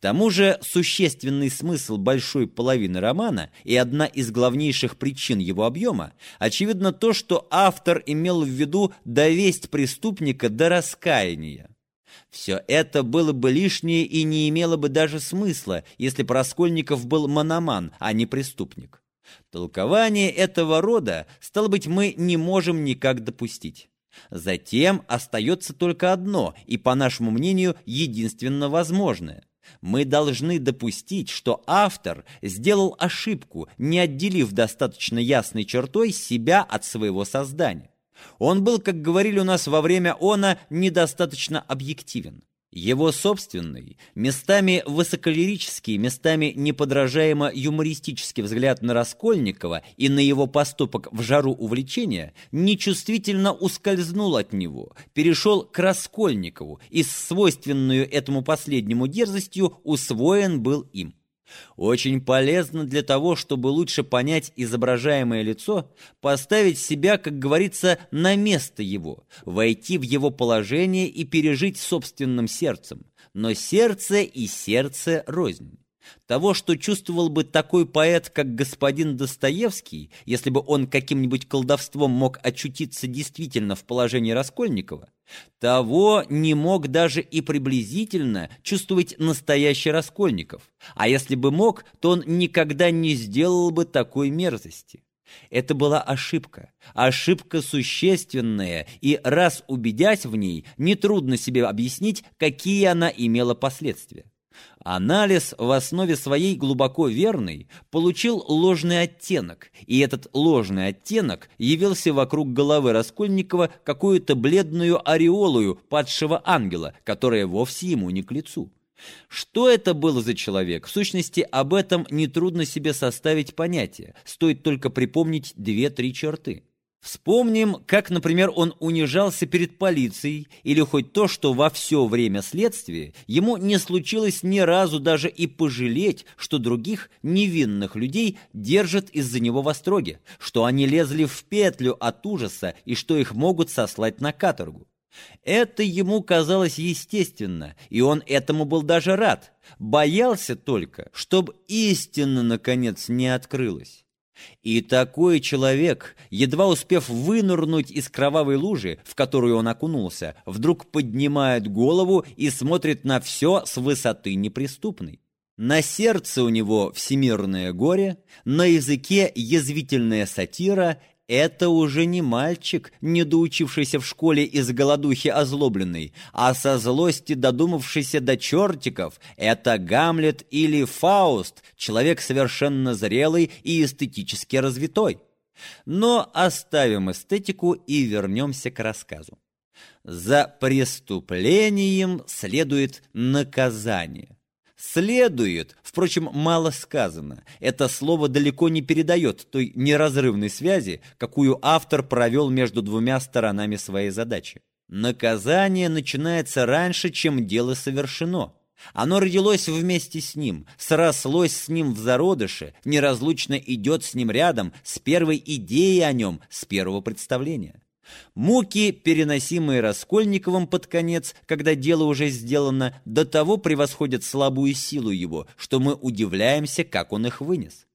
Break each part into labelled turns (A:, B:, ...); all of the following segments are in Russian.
A: тому же существенный смысл большой половины романа и одна из главнейших причин его объема, очевидно то, что автор имел в виду довесть преступника до раскаяния. Все это было бы лишнее и не имело бы даже смысла, если бы Раскольников был мономан, а не преступник. Толкование этого рода, стало быть, мы не можем никак допустить. Затем остается только одно, и, по нашему мнению, единственно возможное. Мы должны допустить, что автор сделал ошибку, не отделив достаточно ясной чертой себя от своего создания. Он был, как говорили у нас во время она, недостаточно объективен. Его собственный, местами высоколирический, местами неподражаемо юмористический взгляд на Раскольникова и на его поступок в жару увлечения нечувствительно ускользнул от него, перешел к Раскольникову и свойственную этому последнему дерзостью усвоен был им. Очень полезно для того, чтобы лучше понять изображаемое лицо, поставить себя, как говорится, на место его, войти в его положение и пережить собственным сердцем. Но сердце и сердце рознь. Того, что чувствовал бы такой поэт, как господин Достоевский, если бы он каким-нибудь колдовством мог очутиться действительно в положении Раскольникова, того не мог даже и приблизительно чувствовать настоящий Раскольников, а если бы мог, то он никогда не сделал бы такой мерзости. Это была ошибка, ошибка существенная, и раз убедясь в ней, нетрудно себе объяснить, какие она имела последствия. Анализ в основе своей глубоко верный получил ложный оттенок, и этот ложный оттенок явился вокруг головы Раскольникова какую-то бледную ореолую падшего ангела, которая вовсе ему не к лицу. Что это было за человек? В сущности, об этом нетрудно себе составить понятие, стоит только припомнить две-три черты. Вспомним, как, например, он унижался перед полицией, или хоть то, что во все время следствия ему не случилось ни разу даже и пожалеть, что других невинных людей держат из-за него в остроге, что они лезли в петлю от ужаса и что их могут сослать на каторгу. Это ему казалось естественно, и он этому был даже рад, боялся только, чтобы истина, наконец, не открылась. И такой человек, едва успев вынырнуть из кровавой лужи, в которую он окунулся, вдруг поднимает голову и смотрит на все с высоты неприступной. На сердце у него всемирное горе, на языке язвительная сатира это уже не мальчик, недоучившийся в школе из голодухи озлобленный, а со злости додумавшийся до чертиков. Это Гамлет или Фауст, человек совершенно зрелый и эстетически развитой. Но оставим эстетику и вернемся к рассказу. За преступлением следует наказание. Следует, впрочем, мало сказано. Это слово далеко не передает той неразрывной связи, какую автор провел между двумя сторонами своей задачи. Наказание начинается раньше, чем дело совершено. Оно родилось вместе с ним, срослось с ним в зародыше, неразлучно идет с ним рядом, с первой идеей о нем, с первого представления. Муки, переносимые Раскольниковым под конец, когда дело уже сделано, до того превосходят слабую силу его, что мы удивляемся, как он их вынес.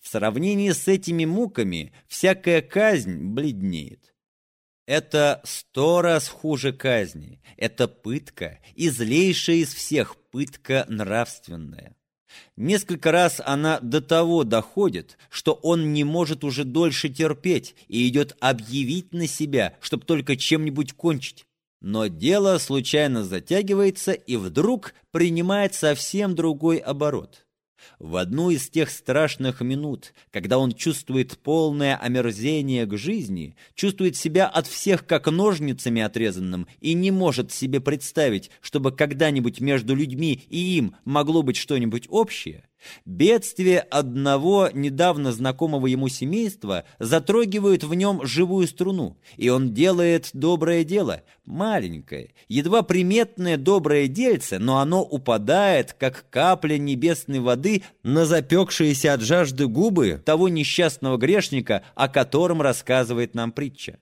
A: В сравнении с этими муками всякая казнь бледнеет. Это сто раз хуже казни, это пытка, и злейшая из всех пытка нравственная. Несколько раз она до того доходит, что он не может уже дольше терпеть и идет объявить на себя, чтобы только чем-нибудь кончить. Но дело случайно затягивается и вдруг принимает совсем другой оборот. В одну из тех страшных минут, когда он чувствует полное омерзение к жизни, чувствует себя от всех как ножницами отрезанным и не может себе представить, чтобы когда-нибудь между людьми и им могло быть что-нибудь общее, Бедствие одного недавно знакомого ему семейства затрогивают в нем живую струну, и он делает доброе дело, маленькое, едва приметное доброе дельце, но оно упадает, как капля небесной воды на запекшиеся от жажды губы того несчастного грешника, о котором рассказывает нам притча.